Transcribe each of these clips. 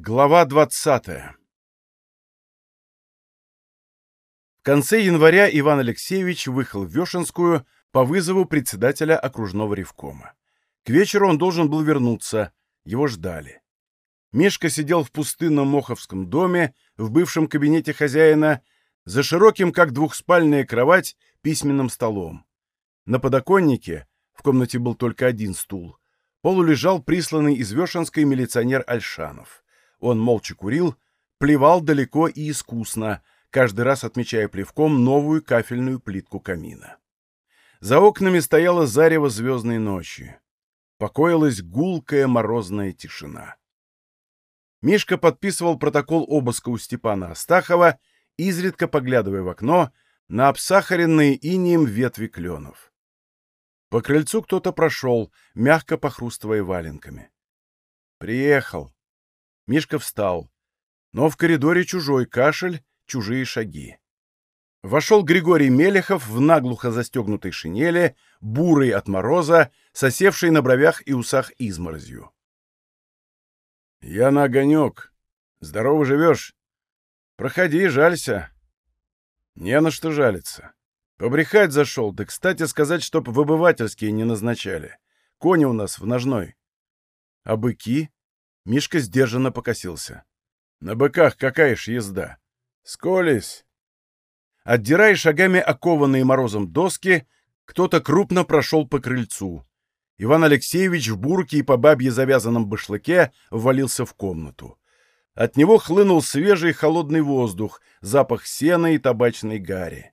Глава 20 В конце января Иван Алексеевич выехал в Вешенскую по вызову председателя окружного ревкома. К вечеру он должен был вернуться, его ждали. Мишка сидел в пустынном Моховском доме, в бывшем кабинете хозяина, за широким, как двухспальная кровать, письменным столом. На подоконнике, в комнате был только один стул, полулежал присланный из Вешенской милиционер Альшанов. Он молча курил, плевал далеко и искусно, каждый раз отмечая плевком новую кафельную плитку камина. За окнами стояла зарево звездной ночи. Покоилась гулкая морозная тишина. Мишка подписывал протокол обыска у Степана Астахова, изредка поглядывая в окно на обсахаренные инием ветви кленов. По крыльцу кто-то прошел, мягко похрустывая валенками. «Приехал», Мишка встал. Но в коридоре чужой кашель, чужие шаги. Вошел Григорий Мелехов в наглухо застегнутой шинели, бурый от мороза, сосевший на бровях и усах изморозью. — Я на огонек. Здорово живешь? Проходи, жалься. Не на что жалиться. Побрехать зашел, да, кстати, сказать, чтоб в обывательские не назначали. Кони у нас в ножной. А быки? Мишка сдержанно покосился. «На быках какая ж езда? Сколись!» Отдирая шагами окованные морозом доски, кто-то крупно прошел по крыльцу. Иван Алексеевич в бурке и по бабье завязанном башлыке ввалился в комнату. От него хлынул свежий холодный воздух, запах сена и табачной гари.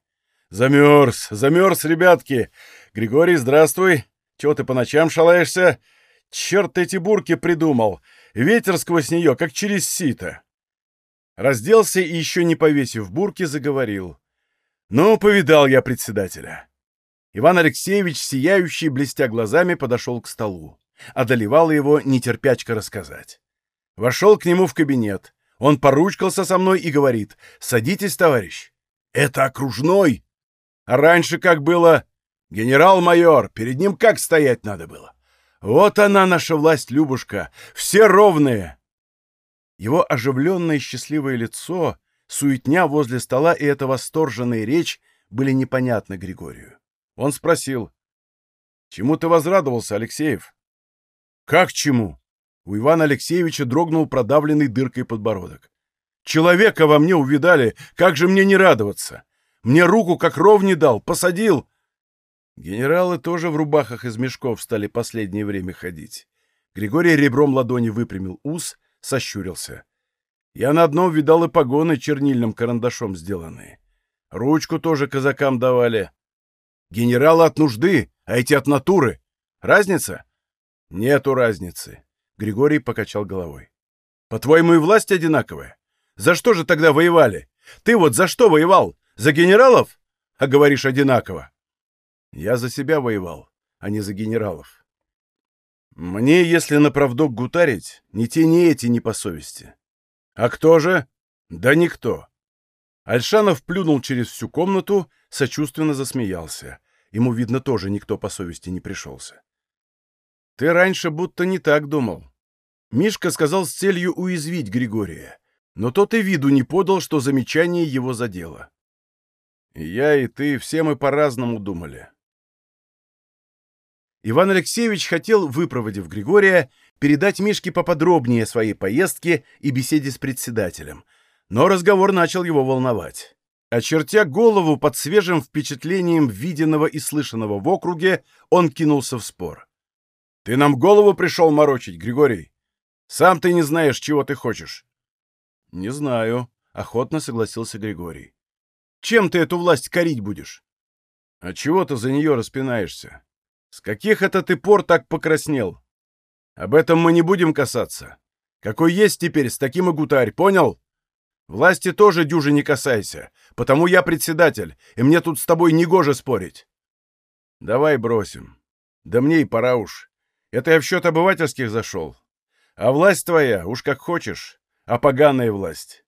«Замерз! Замерз, ребятки! Григорий, здравствуй! Чего ты по ночам шалаешься? Черт эти бурки придумал! Ветер сквозь нее, как через сито. Разделся и, еще не повесив бурки, заговорил. «Ну, повидал я председателя». Иван Алексеевич, сияющий, блестя глазами, подошел к столу. Одолевала его нетерпячка рассказать. Вошел к нему в кабинет. Он поручкался со мной и говорит, «Садитесь, товарищ». «Это окружной». А раньше как было? Генерал-майор, перед ним как стоять надо было? Вот она, наша власть, Любушка! Все ровные!» Его оживленное счастливое лицо, суетня возле стола и эта восторженная речь были непонятны Григорию. Он спросил, «Чему ты возрадовался, Алексеев?» «Как чему?» У Ивана Алексеевича дрогнул продавленный дыркой подбородок. «Человека во мне увидали, как же мне не радоваться? Мне руку как ров не дал, посадил, Генералы тоже в рубахах из мешков стали последнее время ходить. Григорий ребром ладони выпрямил ус, сощурился. Я на одном видал и погоны чернильным карандашом сделанные. Ручку тоже казакам давали. Генералы от нужды, а эти от натуры. Разница? Нету разницы. Григорий покачал головой. По-твоему, и власть одинаковая? За что же тогда воевали? Ты вот за что воевал? За генералов? А говоришь одинаково. Я за себя воевал, а не за генералов. Мне, если на правдок гутарить, ни те, ни эти не по совести. А кто же? Да никто. Альшанов плюнул через всю комнату, сочувственно засмеялся. Ему, видно, тоже никто по совести не пришелся. Ты раньше будто не так думал. Мишка сказал с целью уязвить Григория, но тот и виду не подал, что замечание его задело. Я и ты, все мы по-разному думали. Иван Алексеевич хотел, выпроводив Григория, передать Мишке поподробнее о своей поездке и беседе с председателем. Но разговор начал его волновать. Очертя голову под свежим впечатлением виденного и слышанного в округе, он кинулся в спор. «Ты нам голову пришел морочить, Григорий? Сам ты не знаешь, чего ты хочешь». «Не знаю», — охотно согласился Григорий. «Чем ты эту власть корить будешь?» «А чего ты за нее распинаешься? С каких это ты пор так покраснел? Об этом мы не будем касаться. Какой есть теперь, с таким и гутарь, понял? Власти тоже дюжи не касайся, потому я председатель, и мне тут с тобой негоже спорить. Давай бросим. Да мне и пора уж. Это я в счет обывательских зашел. А власть твоя, уж как хочешь, а поганая власть.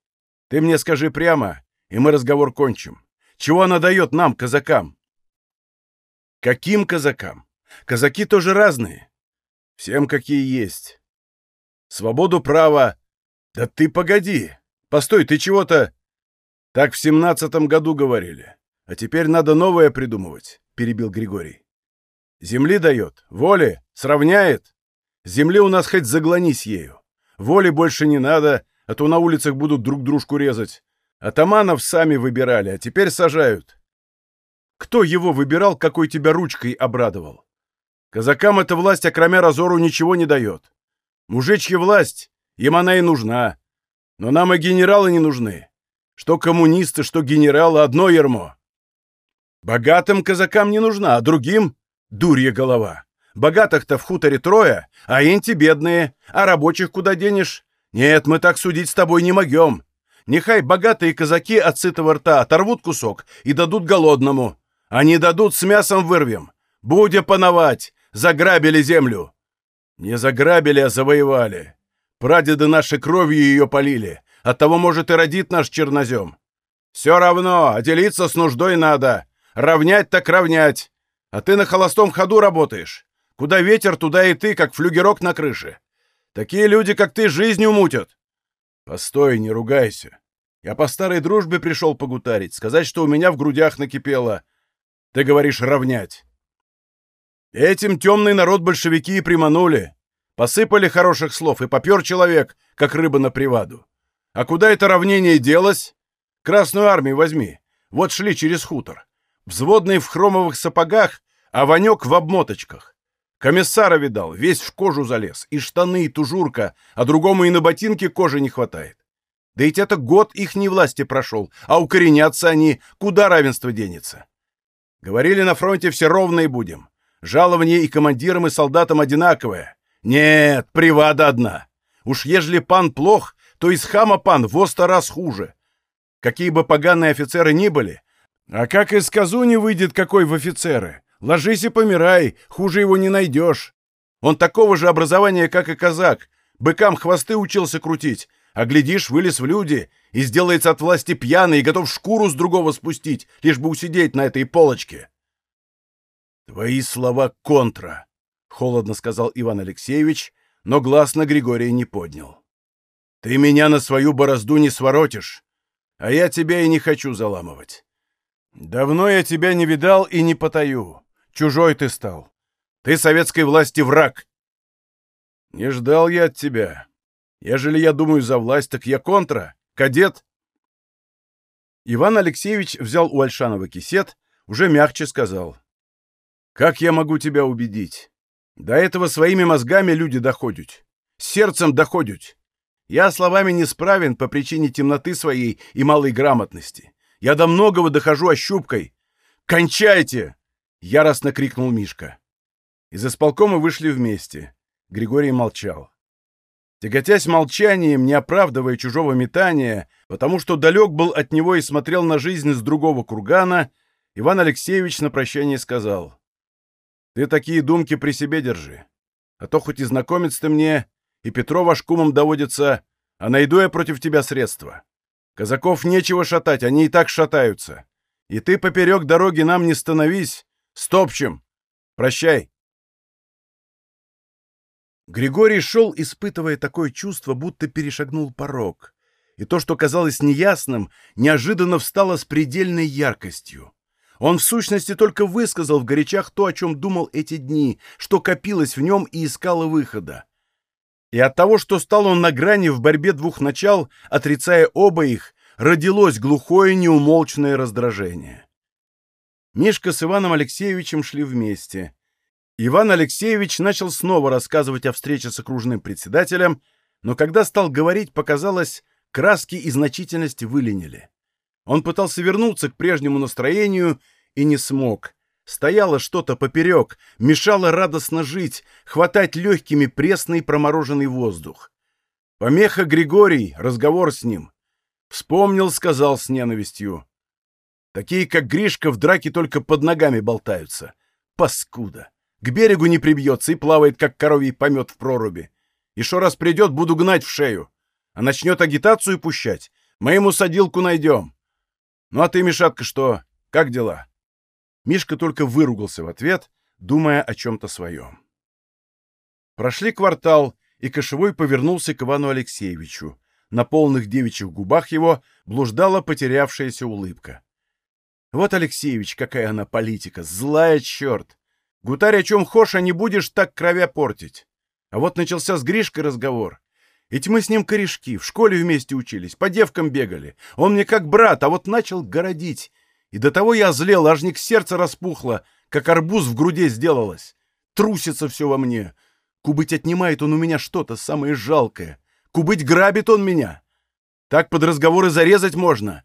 Ты мне скажи прямо, и мы разговор кончим. Чего она дает нам, казакам? Каким казакам? Казаки тоже разные. Всем какие есть. Свободу права. «Да ты погоди! Постой, ты чего-то...» «Так в семнадцатом году говорили. А теперь надо новое придумывать», — перебил Григорий. «Земли дает, воли, сравняет. Земли у нас хоть заглонись ею. Воли больше не надо, а то на улицах будут друг дружку резать. Атаманов сами выбирали, а теперь сажают. Кто его выбирал, какой тебя ручкой обрадовал? Казакам эта власть, окромя разору, ничего не дает. Мужичья власть, им она и нужна. Но нам и генералы не нужны. Что коммунисты, что генералы — одно ермо. Богатым казакам не нужна, а другим — дурья голова. Богатых-то в хуторе трое, а инти бедные, а рабочих куда денешь? Нет, мы так судить с тобой не могем. Нехай богатые казаки от сытого рта оторвут кусок и дадут голодному. Они дадут, с мясом вырвем. Будя пановать, заграбили землю. Не заграбили, а завоевали. Прадеды наши кровью ее полили. Оттого, может, и родит наш чернозем. Все равно, а делиться с нуждой надо. Равнять так равнять. А ты на холостом ходу работаешь. Куда ветер, туда и ты, как флюгерок на крыше. Такие люди, как ты, жизнь умутят. «Постой, не ругайся. Я по старой дружбе пришел погутарить, сказать, что у меня в грудях накипело. Ты говоришь равнять. Этим темный народ большевики и приманули. Посыпали хороших слов, и попер человек, как рыба на приваду. А куда это равнение делось? Красную армию возьми. Вот шли через хутор. Взводный в хромовых сапогах, а Ванек в обмоточках. Комиссара видал, весь в кожу залез, и штаны, и тужурка, а другому и на ботинке кожи не хватает. Да ведь это год их не власти прошел, а укоренятся они, куда равенство денется. Говорили на фронте все ровные будем. Жалование и командирам, и солдатам одинаковое. Нет, привада одна. Уж ежели пан плох, то из хама пан в сто раз хуже. Какие бы поганые офицеры ни были, а как из казуни выйдет какой в офицеры, Ложись и помирай, хуже его не найдешь. Он такого же образования, как и казак. Быкам хвосты учился крутить, а глядишь, вылез в люди и сделается от власти пьяный и готов шкуру с другого спустить, лишь бы усидеть на этой полочке. Твои слова контра, — холодно сказал Иван Алексеевич, но глаз на Григория не поднял. Ты меня на свою борозду не своротишь, а я тебя и не хочу заламывать. Давно я тебя не видал и не потаю. Чужой ты стал. Ты советской власти враг. Не ждал я от тебя. Ежели я думаю за власть, так я контра, кадет. Иван Алексеевич взял у Альшанова кисет, уже мягче сказал. Как я могу тебя убедить? До этого своими мозгами люди доходят. Сердцем доходят. Я словами не справен по причине темноты своей и малой грамотности. Я до многого дохожу ощупкой. Кончайте! — яростно крикнул Мишка. Из исполкома вышли вместе. Григорий молчал. Тяготясь молчанием, не оправдывая чужого метания, потому что далек был от него и смотрел на жизнь с другого кургана, Иван Алексеевич на прощание сказал. «Ты такие думки при себе держи. А то хоть и знакомец ты мне, и Петрова шкумом доводится, а найду я против тебя средства. Казаков нечего шатать, они и так шатаются. И ты поперек дороги нам не становись, Стопчем! Прощай!» Григорий шел, испытывая такое чувство, будто перешагнул порог, и то, что казалось неясным, неожиданно встало с предельной яркостью. Он в сущности только высказал в горячах то, о чем думал эти дни, что копилось в нем и искало выхода. И от того, что стал он на грани в борьбе двух начал, отрицая оба их, родилось глухое неумолчное раздражение. Мишка с Иваном Алексеевичем шли вместе. Иван Алексеевич начал снова рассказывать о встрече с окружным председателем, но когда стал говорить, показалось, краски и значительность выленили. Он пытался вернуться к прежнему настроению и не смог. Стояло что-то поперек, мешало радостно жить, хватать легкими пресный промороженный воздух. Помеха Григорий, разговор с ним. Вспомнил, сказал с ненавистью. Такие, как Гришка, в драке только под ногами болтаются. Паскуда! К берегу не прибьется и плавает, как коровий помет в проруби. Еще раз придет, буду гнать в шею. А начнет агитацию пущать, мы ему садилку найдем. Ну а ты, Мишатка, что? Как дела?» Мишка только выругался в ответ, думая о чем-то своем. Прошли квартал, и Кошевой повернулся к Ивану Алексеевичу. на полных девичьих губах его блуждала потерявшаяся улыбка. Вот, Алексеевич, какая она политика, злая черт! Гутарь, о чем хошь, а не будешь так кровя портить. А вот начался с Гришкой разговор. Ведь мы с ним корешки, в школе вместе учились, по девкам бегали. Он мне как брат, а вот начал городить. И до того я злел, аж не к сердце распухло, как арбуз в груди сделалось. Трусится все во мне. Кубыть отнимает он у меня что-то самое жалкое. Кубыть грабит он меня. Так под разговоры зарезать можно.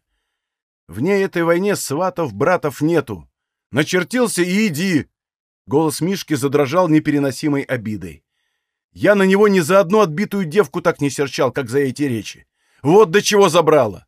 В ней этой войне сватов, братов нету. Начертился и иди. Голос Мишки задрожал непереносимой обидой. Я на него ни за одну отбитую девку так не серчал, как за эти речи. Вот до чего забрало.